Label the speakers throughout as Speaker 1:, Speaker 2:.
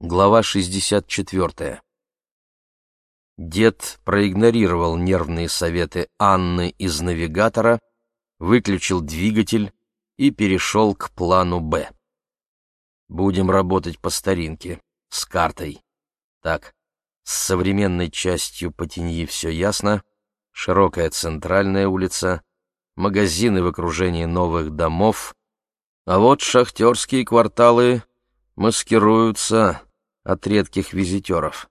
Speaker 1: Глава 64. Дед проигнорировал нервные советы Анны из навигатора, выключил двигатель и перешел к плану «Б». Будем работать по старинке, с картой. Так, с современной частью Потеньи все ясно, широкая центральная улица, магазины в окружении новых домов, а вот шахтерские кварталы маскируются от редких визитеров.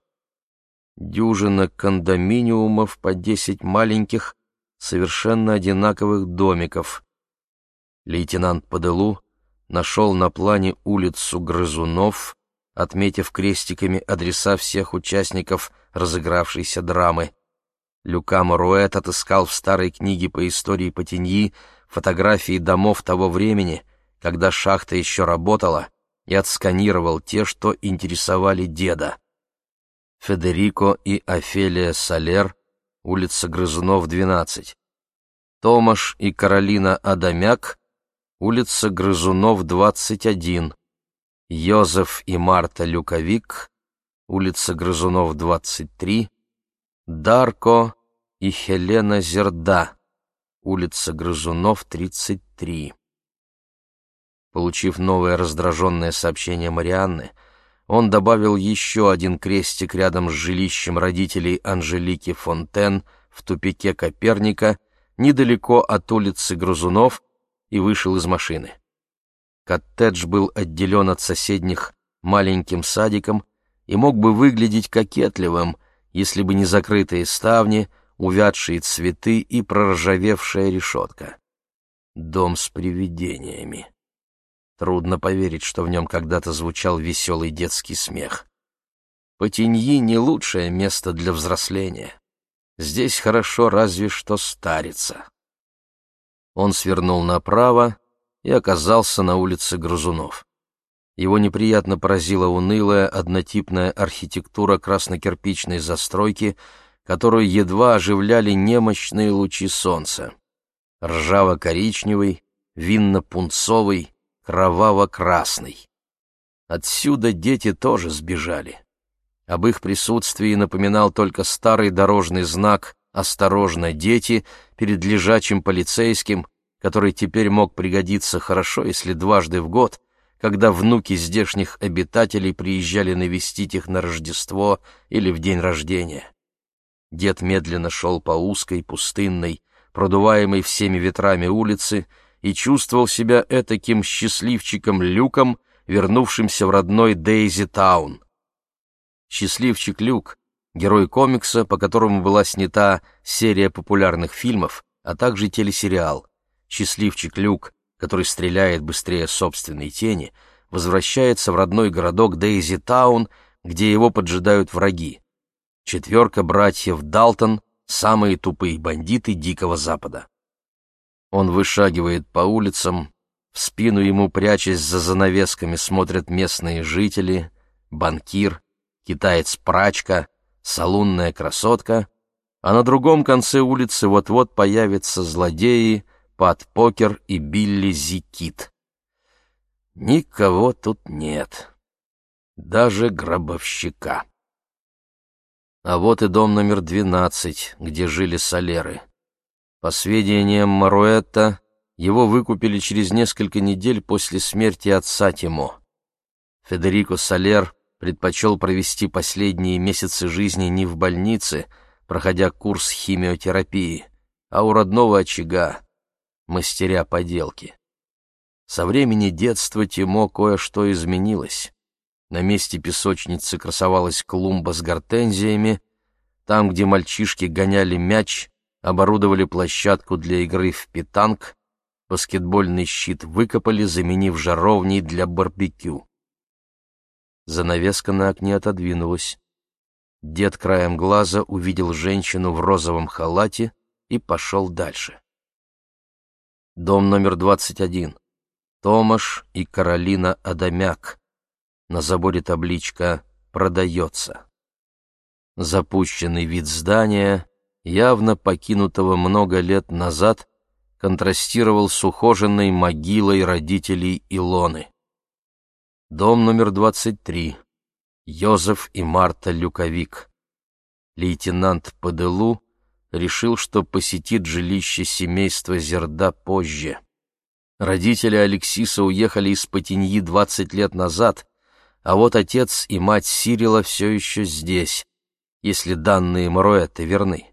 Speaker 1: Дюжина кондоминиумов по десять маленьких, совершенно одинаковых домиков. Лейтенант Паделу нашел на плане улицу Грызунов, отметив крестиками адреса всех участников разыгравшейся драмы. Люка Моруэт отыскал в старой книге по истории Потеньи фотографии домов того времени, когда шахта еще работала, и отсканировал те, что интересовали деда. Федерико и Офелия Солер, улица Грызунов, 12. Томаш и Каролина Адамяк, улица Грызунов, 21. Йозеф и Марта Люковик, улица Грызунов, 23. Дарко и Хелена Зерда, улица Грызунов, 33. Получив новое раздраженное сообщение Марианны, он добавил еще один крестик рядом с жилищем родителей Анжелики Фонтен в тупике Коперника, недалеко от улицы Грузунов, и вышел из машины. Коттедж был отделен от соседних маленьким садиком и мог бы выглядеть кокетливым, если бы не закрытые ставни, увядшие цветы и проржавевшая решетка. Дом с привидениями. Трудно поверить, что в нем когда-то звучал веселый детский смех. Потеньи — не лучшее место для взросления. Здесь хорошо разве что стариться. Он свернул направо и оказался на улице Грузунов. Его неприятно поразила унылая однотипная архитектура краснокирпичной застройки, которую едва оживляли немощные лучи солнца. Ржаво-коричневый, винно-пунцовый, кроваво-красный. Отсюда дети тоже сбежали. Об их присутствии напоминал только старый дорожный знак «Осторожно, дети!» перед лежачим полицейским, который теперь мог пригодиться хорошо, если дважды в год, когда внуки здешних обитателей приезжали навестить их на Рождество или в день рождения. Дед медленно шел по узкой, пустынной, продуваемой всеми ветрами улице, и чувствовал себя этаким счастливчиком Люком, вернувшимся в родной Дейзи Таун. Счастливчик Люк — герой комикса, по которому была снята серия популярных фильмов, а также телесериал. Счастливчик Люк, который стреляет быстрее собственной тени, возвращается в родной городок Дейзи Таун, где его поджидают враги. Четверка братьев Далтон — самые тупые бандиты Дикого Запада. Он вышагивает по улицам, в спину ему, прячась за занавесками, смотрят местные жители, банкир, китаец-прачка, салунная красотка, а на другом конце улицы вот-вот появятся злодеи, Пат Покер и Билли Зикит. Никого тут нет, даже гробовщика. А вот и дом номер двенадцать, где жили солеры. По сведениям Маруэтта, его выкупили через несколько недель после смерти отца Тимо. Федерико Солер предпочел провести последние месяцы жизни не в больнице, проходя курс химиотерапии, а у родного очага, мастеря поделки. Со времени детства Тимо кое-что изменилось. На месте песочницы красовалась клумба с гортензиями, там, где мальчишки гоняли мяч, оборудовали площадку для игры в питанг, баскетбольный щит выкопали, заменив жаровней для барбекю. Занавеска на окне отодвинулась. Дед краем глаза увидел женщину в розовом халате и пошел дальше. Дом номер 21. Томаш и Каролина Адамяк. На заборе табличка «Продается». Запущенный вид здания, явно покинутого много лет назад, контрастировал с ухоженной могилой родителей Илоны. Дом номер 23. Йозеф и Марта Люковик. Лейтенант ПДЛУ решил, что посетит жилище семейства Зерда позже. Родители Алексиса уехали из Патиньи 20 лет назад, а вот отец и мать Сирила все еще здесь, если данные Моруэты верны.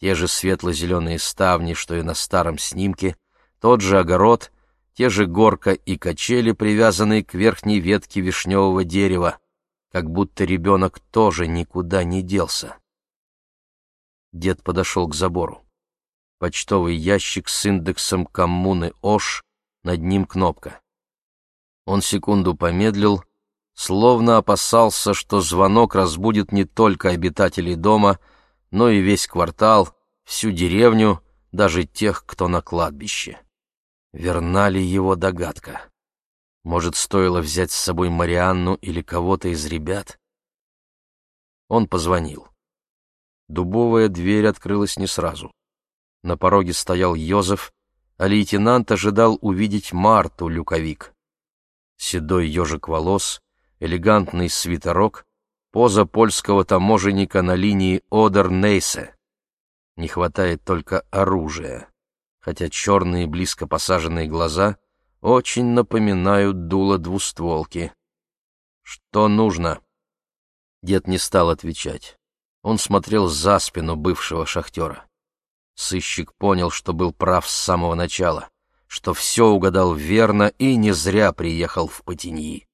Speaker 1: Те же светло-зеленые ставни, что и на старом снимке, тот же огород, те же горка и качели, привязанные к верхней ветке вишневого дерева, как будто ребенок тоже никуда не делся. Дед подошел к забору. Почтовый ящик с индексом коммуны Ош, над ним кнопка. Он секунду помедлил, словно опасался, что звонок разбудит не только обитателей дома, но и весь квартал, всю деревню, даже тех, кто на кладбище. Верна ли его догадка? Может, стоило взять с собой Марианну или кого-то из ребят? Он позвонил. Дубовая дверь открылась не сразу. На пороге стоял Йозеф, а лейтенант ожидал увидеть Марту Люковик. Седой ежик волос, элегантный свитерок, поза польского таможенника на линии Одер-Нейсе. Не хватает только оружия, хотя черные близко посаженные глаза очень напоминают дуло двустволки. «Что нужно?» Дед не стал отвечать. Он смотрел за спину бывшего шахтера. Сыщик понял, что был прав с самого начала, что все угадал верно и не зря приехал в Патиньи.